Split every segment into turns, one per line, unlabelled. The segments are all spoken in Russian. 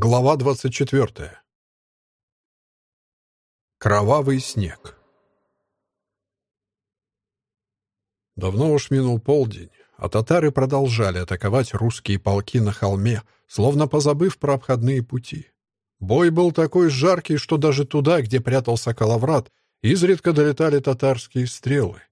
Глава 24. Кровавый снег. Давно уж минул полдень, а татары продолжали атаковать русские полки на холме, словно позабыв про обходные пути. Бой был такой жаркий, что даже туда, где прятался Калаврат, изредка долетали татарские стрелы,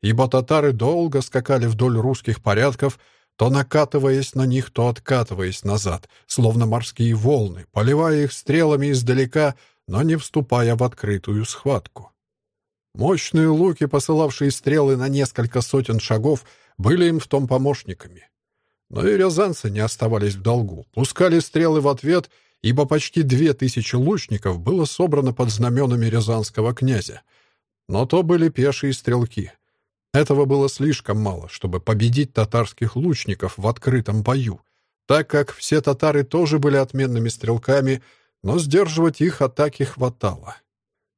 ибо татары долго скакали вдоль русских порядков, то накатываясь на них, то откатываясь назад, словно морские волны, поливая их стрелами издалека, но не вступая в открытую схватку. Мощные луки, посылавшие стрелы на несколько сотен шагов, были им в том помощниками. Но и рязанцы не оставались в долгу, пускали стрелы в ответ, ибо почти две тысячи лучников было собрано под знаменами рязанского князя. Но то были пешие стрелки — этого было слишком мало, чтобы победить татарских лучников в открытом бою, так как все татары тоже были отменными стрелками, но сдерживать их атаки хватало.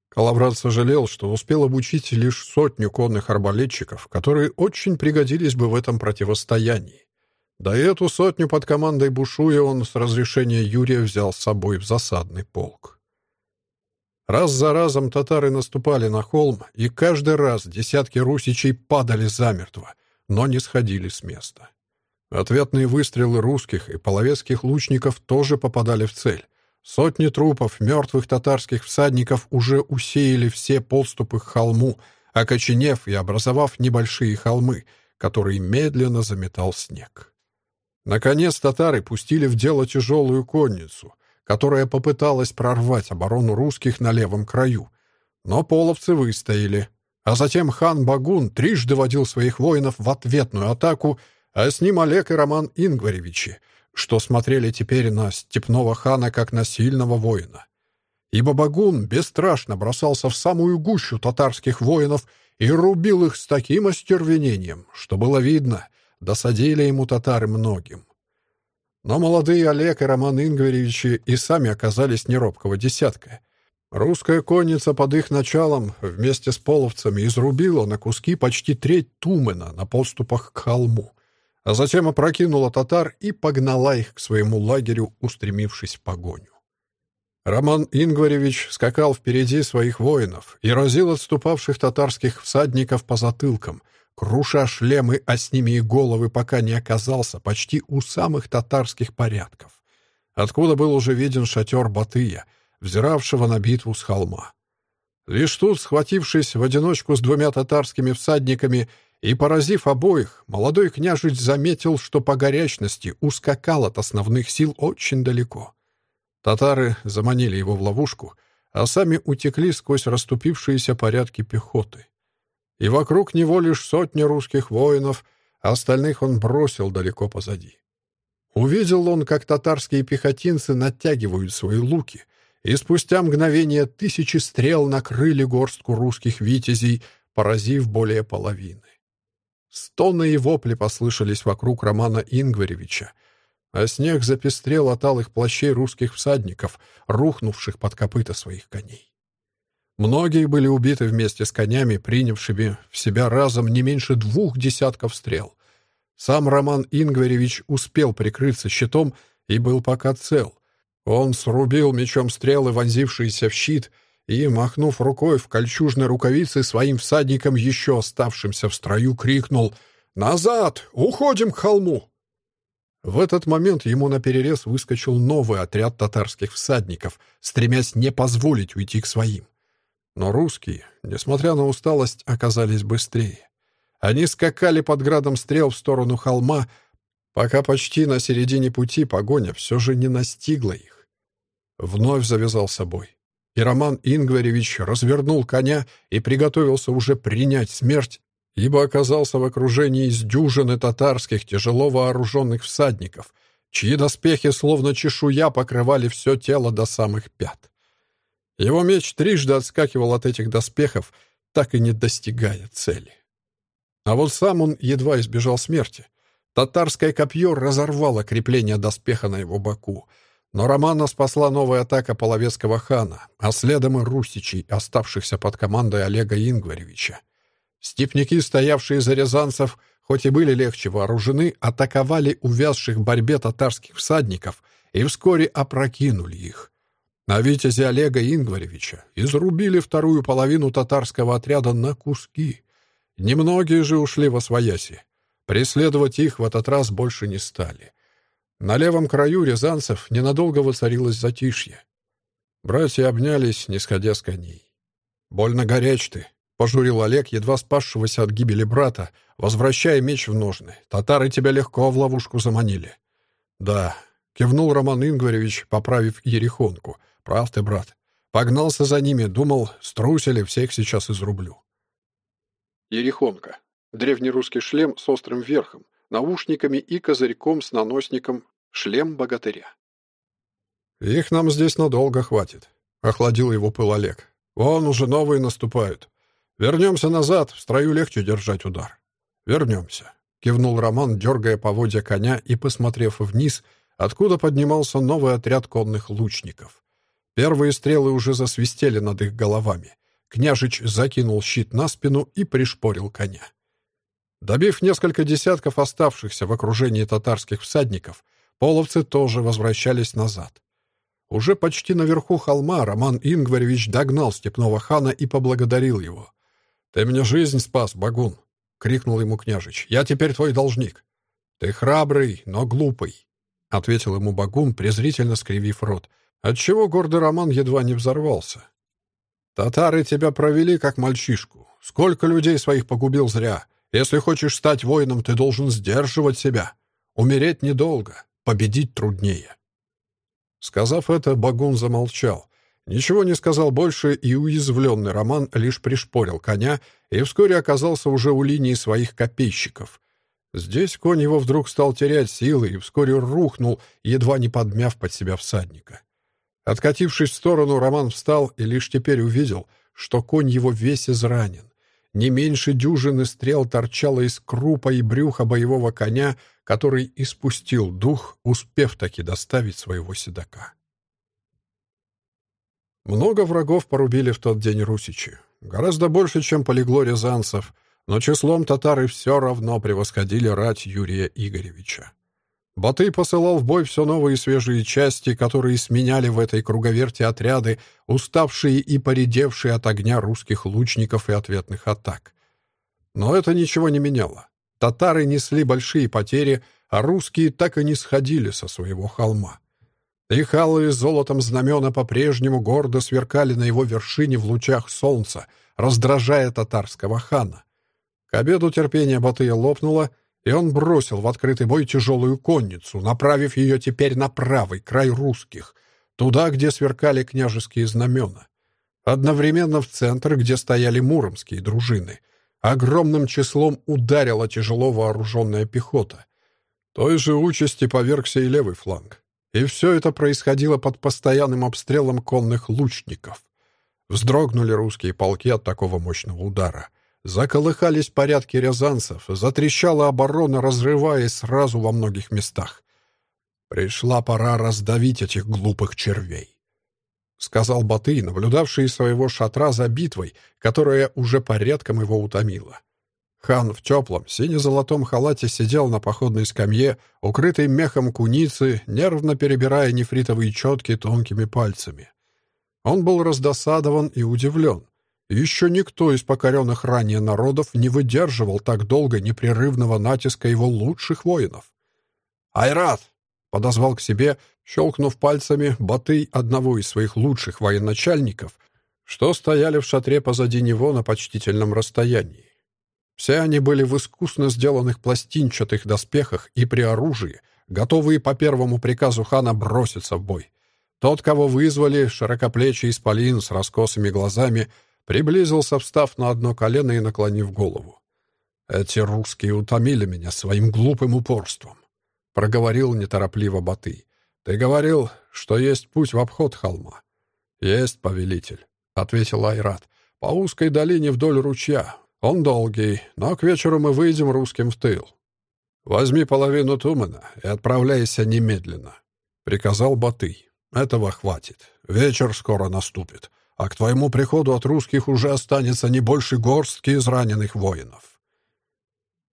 Калаврат сожалел, что успел обучить лишь сотню конных арбалетчиков, которые очень пригодились бы в этом противостоянии. Да и эту сотню под командой Бушуя он с разрешения Юрия взял с собой в засадный полк. Раз за разом татары наступали на холм, и каждый раз десятки русичей падали замертво, но не сходили с места. Ответные выстрелы русских и половецких лучников тоже попадали в цель. Сотни трупов мертвых татарских всадников уже усеяли все подступы к холму, окоченев и образовав небольшие холмы, которые медленно заметал снег. Наконец татары пустили в дело тяжелую конницу, которая попыталась прорвать оборону русских на левом краю. Но половцы выстояли. А затем хан Багун трижды водил своих воинов в ответную атаку, а с ним Олег и Роман Ингваревичи, что смотрели теперь на степного хана как на сильного воина. Ибо Багун бесстрашно бросался в самую гущу татарских воинов и рубил их с таким остервенением, что было видно, досадили ему татары многим. Но молодые Олег и Роман Ингваревичи и сами оказались неробкого десятка. Русская конница под их началом вместе с половцами изрубила на куски почти треть Тумена на подступах к холму, а затем опрокинула татар и погнала их к своему лагерю, устремившись в погоню. Роман Ингваревич скакал впереди своих воинов и разил отступавших татарских всадников по затылкам — круша шлемы, а с ними и головы, пока не оказался почти у самых татарских порядков, откуда был уже виден шатер Батыя, взиравшего на битву с холма. Лишь тут, схватившись в одиночку с двумя татарскими всадниками и поразив обоих, молодой княжич заметил, что по горячности ускакал от основных сил очень далеко. Татары заманили его в ловушку, а сами утекли сквозь расступившиеся порядки пехоты и вокруг него лишь сотни русских воинов, а остальных он бросил далеко позади. Увидел он, как татарские пехотинцы натягивают свои луки, и спустя мгновение тысячи стрел накрыли горстку русских витязей, поразив более половины. Стоны и вопли послышались вокруг Романа Ингваревича, а снег запестрел от алых плащей русских всадников, рухнувших под копыта своих коней. Многие были убиты вместе с конями, принявшими в себя разом не меньше двух десятков стрел. Сам Роман Ингваревич успел прикрыться щитом и был пока цел. Он срубил мечом стрелы, вонзившиеся в щит, и, махнув рукой в кольчужной рукавице своим всадникам, еще оставшимся в строю, крикнул «Назад! Уходим к холму!» В этот момент ему наперерез выскочил новый отряд татарских всадников, стремясь не позволить уйти к своим. Но русские, несмотря на усталость, оказались быстрее. Они скакали под градом стрел в сторону холма, пока почти на середине пути погоня все же не настигла их. Вновь завязался бой. И Роман Ингваревич развернул коня и приготовился уже принять смерть, ибо оказался в окружении из дюжины татарских тяжело вооруженных всадников, чьи доспехи словно чешуя покрывали все тело до самых пят. Его меч трижды отскакивал от этих доспехов, так и не достигая цели. А вот сам он едва избежал смерти. Татарское копье разорвало крепление доспеха на его боку, но Романа спасла новая атака половецкого хана, а следом и русичей, оставшихся под командой Олега Ингваревича. Степники, стоявшие за рязанцев, хоть и были легче вооружены, атаковали увязших в борьбе татарских всадников и вскоре опрокинули их. На витязе Олега Ингваревича изрубили вторую половину татарского отряда на куски. Немногие же ушли во свояси. Преследовать их в этот раз больше не стали. На левом краю рязанцев ненадолго воцарилось затишье. Братья обнялись, не сходя с коней. «Больно горяч ты», — пожурил Олег, едва спасшегося от гибели брата, возвращая меч в ножны. «Татары тебя легко в ловушку заманили». «Да», — кивнул Роман Ингваревич, поправив ерехонку. «Прав ты, брат. Погнался за ними, думал, струсили, всех сейчас изрублю». Ерехонка. Древнерусский шлем с острым верхом, наушниками и козырьком с наносником «Шлем богатыря». «Их нам здесь надолго хватит», — охладил его пыл Олег. «Вон уже новые наступают. Вернемся назад, в строю легче держать удар». «Вернемся», — кивнул Роман, дергая поводья коня и посмотрев вниз, откуда поднимался новый отряд конных лучников. Первые стрелы уже засвистели над их головами. Княжич закинул щит на спину и пришпорил коня. Добив несколько десятков оставшихся в окружении татарских всадников, половцы тоже возвращались назад. Уже почти наверху холма Роман Ингваревич догнал степного хана и поблагодарил его. «Ты мне жизнь спас, Багун!» — крикнул ему княжич. «Я теперь твой должник!» «Ты храбрый, но глупый!» — ответил ему Багун, презрительно скривив рот, отчего гордый Роман едва не взорвался. «Татары тебя провели, как мальчишку. Сколько людей своих погубил зря!» Если хочешь стать воином, ты должен сдерживать себя. Умереть недолго, победить труднее. Сказав это, Багун замолчал. Ничего не сказал больше, и уязвленный Роман лишь пришпорил коня и вскоре оказался уже у линии своих копейщиков. Здесь конь его вдруг стал терять силы и вскоре рухнул, едва не подмяв под себя всадника. Откатившись в сторону, Роман встал и лишь теперь увидел, что конь его весь изранен. Не меньше дюжины стрел торчало из крупа и брюха боевого коня, который испустил дух, успев таки доставить своего седока. Много врагов порубили в тот день русичи. Гораздо больше, чем полегло рязанцев, но числом татары все равно превосходили рать Юрия Игоревича. Батый посылал в бой все новые свежие части, которые сменяли в этой круговерте отряды, уставшие и поредевшие от огня русских лучников и ответных атак. Но это ничего не меняло. Татары несли большие потери, а русские так и не сходили со своего холма. Их алые золотом знамена по-прежнему гордо сверкали на его вершине в лучах солнца, раздражая татарского хана. К обеду терпение Батыя лопнуло — и он бросил в открытый бой тяжелую конницу, направив ее теперь на правый край русских, туда, где сверкали княжеские знамена. Одновременно в центр, где стояли муромские дружины. Огромным числом ударила тяжело вооруженная пехота. Той же участи повергся и левый фланг. И все это происходило под постоянным обстрелом конных лучников. Вздрогнули русские полки от такого мощного удара — Заколыхались порядки рязанцев, затрещала оборона, разрываясь сразу во многих местах. «Пришла пора раздавить этих глупых червей», — сказал Батый, наблюдавший из своего шатра за битвой, которая уже порядком его утомила. Хан в теплом, сине-золотом халате сидел на походной скамье, укрытой мехом куницы, нервно перебирая нефритовые четки тонкими пальцами. Он был раздосадован и удивлен. Еще никто из покоренных ранее народов не выдерживал так долго непрерывного натиска его лучших воинов. «Айрат!» — подозвал к себе, щелкнув пальцами, Батый одного из своих лучших военачальников, что стояли в шатре позади него на почтительном расстоянии. Все они были в искусно сделанных пластинчатых доспехах и при оружии, готовые по первому приказу хана броситься в бой. Тот, кого вызвали, широкоплечий исполин с раскосыми глазами — Приблизился, встав на одно колено и наклонив голову. «Эти русские утомили меня своим глупым упорством», — проговорил неторопливо Батый. «Ты говорил, что есть путь в обход холма». «Есть, повелитель», — ответил Айрат. «По узкой долине вдоль ручья. Он долгий, но к вечеру мы выйдем русским в тыл. Возьми половину Тумана и отправляйся немедленно», — приказал Батый. «Этого хватит. Вечер скоро наступит а к твоему приходу от русских уже останется не больше горстки израненных воинов».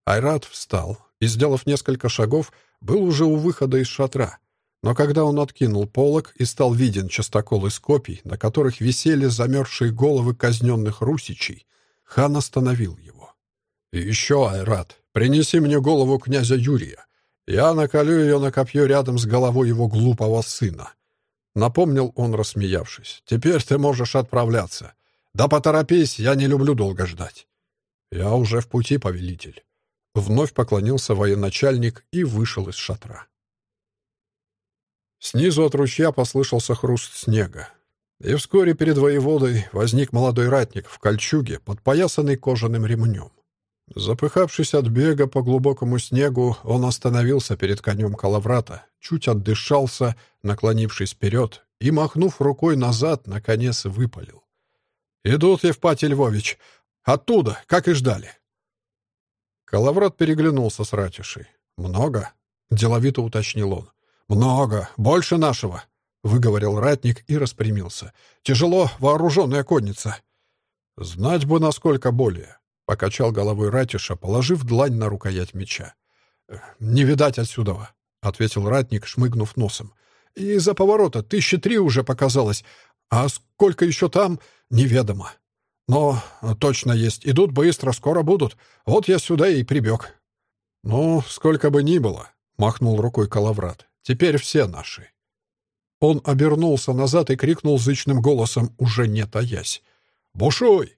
Айрат встал и, сделав несколько шагов, был уже у выхода из шатра. Но когда он откинул полог и стал виден частокол из копий, на которых висели замерзшие головы казненных русичей, хан остановил его. «И еще, Айрат, принеси мне голову князя Юрия. Я наколю ее на копье рядом с головой его глупого сына». Напомнил он, рассмеявшись. «Теперь ты можешь отправляться. Да поторопись, я не люблю долго ждать». «Я уже в пути, повелитель». Вновь поклонился военачальник и вышел из шатра. Снизу от ручья послышался хруст снега. И вскоре перед воеводой возник молодой ратник в кольчуге, подпоясанный кожаным ремнем. Запыхавшись от бега по глубокому снегу, он остановился перед конем Калаврата, чуть отдышался, наклонившись вперед, и, махнув рукой назад, наконец выпалил. «Идут, Евпатий Львович! Оттуда, как и ждали!» Калаврат переглянулся с ратишей. «Много?» — деловито уточнил он. «Много. Больше нашего», — выговорил ратник и распрямился. «Тяжело вооруженная конница». «Знать бы, насколько более», — покачал головой ратиша, положив длань на рукоять меча. «Не видать отсюда», — ответил ратник, шмыгнув носом. «Из-за поворота тысячи три уже показалось, а сколько еще там, неведомо. Но точно есть. Идут быстро, скоро будут. Вот я сюда и прибег». «Ну, сколько бы ни было», — махнул рукой Калаврат. Теперь все наши». Он обернулся назад и крикнул зычным голосом, уже не таясь. «Бушуй!»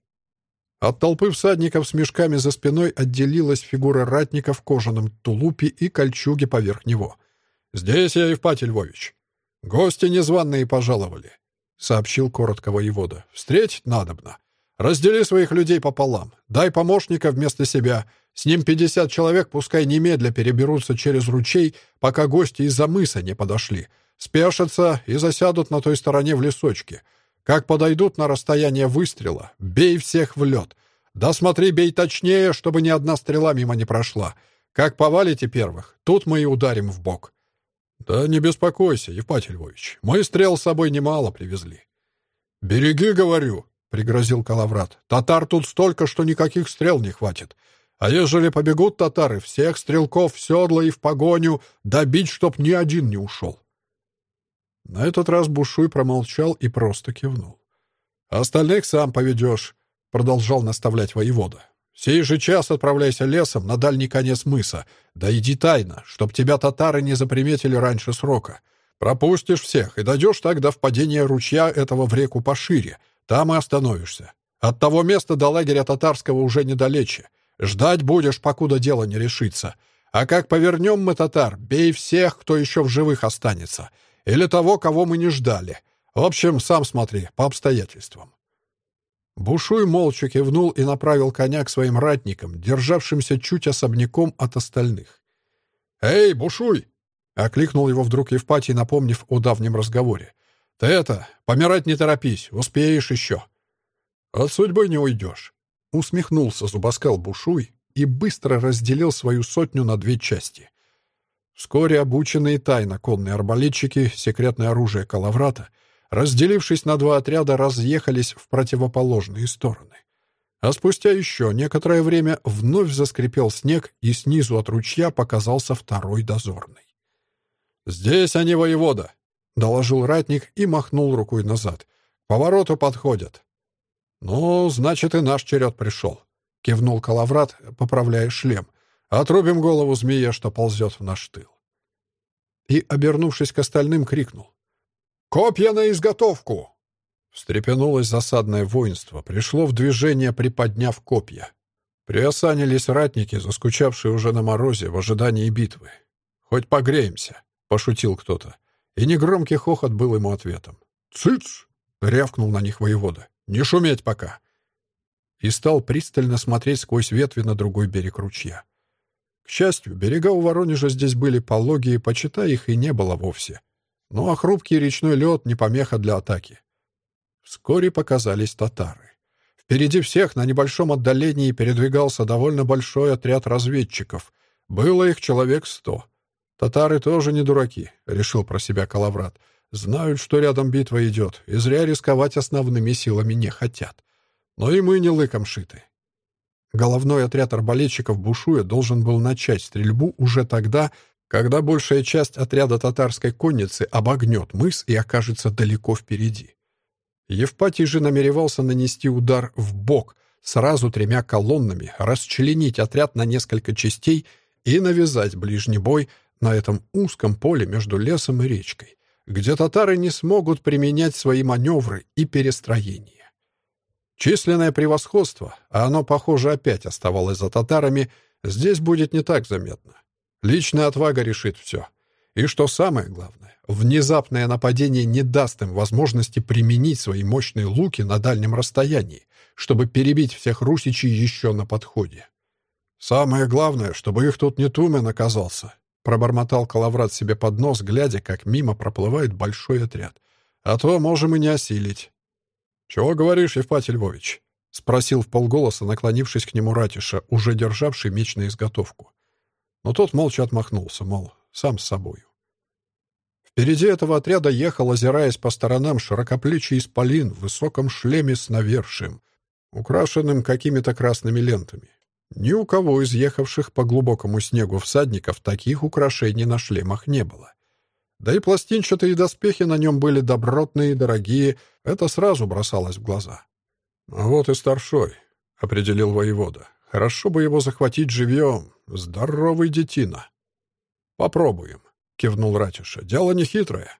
От толпы всадников с мешками за спиной отделилась фигура ратника в кожаном тулупе и кольчуге поверх него. «Здесь я, Евпатий Львович. Гости незваные пожаловали», — сообщил коротко воевода. «Встретить надобно. Раздели своих людей пополам. Дай помощника вместо себя. С ним пятьдесят человек, пускай немедля переберутся через ручей, пока гости из-за мыса не подошли. Спешатся и засядут на той стороне в лесочке. Как подойдут на расстояние выстрела, бей всех в лед. Да смотри, бей точнее, чтобы ни одна стрела мимо не прошла. Как повалите первых, тут мы и ударим в бок. Да не беспокойся, Евпатий Львович, мы стрел с собой немало привезли. «Береги, говорю», — пригрозил Калаврат. «Татар тут столько, что никаких стрел не хватит. А ежели побегут татары, всех стрелков в седло и в погоню, добить, чтоб ни один не ушел. На этот раз Бушуй промолчал и просто кивнул. «Остальных сам поведешь», — продолжал наставлять воевода. «Сей же час отправляйся лесом на дальний конец мыса. Да иди тайно, чтоб тебя татары не заприметили раньше срока. Пропустишь всех и дойдешь так до впадения ручья этого в реку пошире. Там и остановишься. От того места до лагеря татарского уже недалече. Ждать будешь, покуда дело не решится. А как повернем мы татар, бей всех, кто еще в живых останется. Или того, кого мы не ждали. В общем, сам смотри, по обстоятельствам». Бушуй молча кивнул и направил коня к своим ратникам, державшимся чуть особняком от остальных. «Эй, Бушуй!» — окликнул его вдруг Евпатий, напомнив о давнем разговоре. «Ты это, помирать не торопись, успеешь еще». «От судьбы не уйдешь. Усмехнулся зубоскал Бушуй и быстро разделил свою сотню на две части. Вскоре обученные тайно конные арбалетчики, секретное оружие Калаврата, разделившись на два отряда, разъехались в противоположные стороны. А спустя еще некоторое время вновь заскрипел снег, и снизу от ручья показался второй дозорный. «Здесь они, воевода!» — доложил ратник и махнул рукой назад. «К повороту подходят. «Ну, значит, и наш черед пришел», — кивнул Калаврат, поправляя шлем. «Отрубим голову змея, что ползет в наш тыл». И, обернувшись к остальным, крикнул. «Копья на изготовку!» Встрепенулось засадное воинство, пришло в движение, приподняв копья. Приосанились ратники, заскучавшие уже на морозе в ожидании битвы. «Хоть погреемся», — пошутил кто-то. И негромкий хохот был ему ответом. «Цыц!» — рявкнул на них воевода. Не шуметь пока!» И стал пристально смотреть сквозь ветви на другой берег ручья. К счастью, берега у Воронежа здесь были пологие, почитай их и не было вовсе. Ну а хрупкий речной лед — не помеха для атаки. Вскоре показались татары. Впереди всех на небольшом отдалении передвигался довольно большой отряд разведчиков. Было их человек сто. Татары тоже не дураки, — решил про себя Калаврат. Знают, что рядом битва идет, и зря рисковать основными силами не хотят. Но и мы не лыком шиты. Головной отряд арбалетчиков Бушуя должен был начать стрельбу уже тогда, когда большая часть отряда татарской конницы обогнет мыс и окажется далеко впереди. Евпатий же намеревался нанести удар в бок сразу тремя колоннами, расчленить отряд на несколько частей и навязать ближний бой на этом узком поле между лесом и речкой, где татары не смогут применять свои маневры и перестроения. Численное превосходство, а оно, похоже, опять оставалось за татарами, здесь будет не так заметно. Личная отвага решит все. И что самое главное, внезапное нападение не даст им возможности применить свои мощные луки на дальнем расстоянии, чтобы перебить всех русичей еще на подходе. «Самое главное, чтобы их тут не Тумен оказался», — пробормотал Калаврат себе под нос, глядя, как мимо проплывает большой отряд. «А то можем и не осилить». «Чего говоришь, Евпатий Львович?» — спросил в полголоса, наклонившись к нему Ратиша, уже державший меч на изготовку. Но тот молча отмахнулся, мол, сам с собою. Впереди этого отряда ехал, озираясь по сторонам, широкоплечий исполин в высоком шлеме с навершием, украшенным какими-то красными лентами. Ни у кого из ехавших по глубокому снегу всадников таких украшений на шлемах не было. Да и пластинчатые доспехи на нем были добротные и дорогие, это сразу бросалось в глаза. «А вот и старшой», — определил воевода. «Хорошо бы его захватить живьем. Здоровый детина». «Попробуем», — кивнул Ратиша. «Дело не хитрое».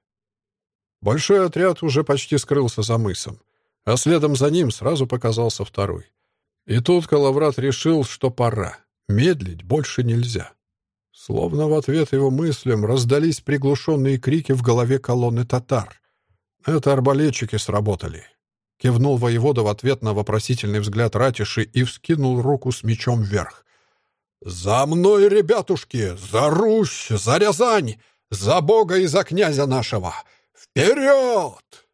Большой отряд уже почти скрылся за мысом, а следом за ним сразу показался второй. И тут Калаврат решил, что пора. Медлить больше нельзя. Словно в ответ его мыслям раздались приглушенные крики в голове колонны татар. «Это арбалетчики сработали», — кивнул воевода в ответ на вопросительный взгляд Ратиши и вскинул руку с мечом вверх. «За мной, ребятушки! За Русь! За Рязань! За Бога и за князя нашего! Вперед!»